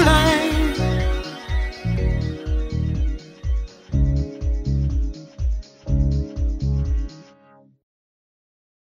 the.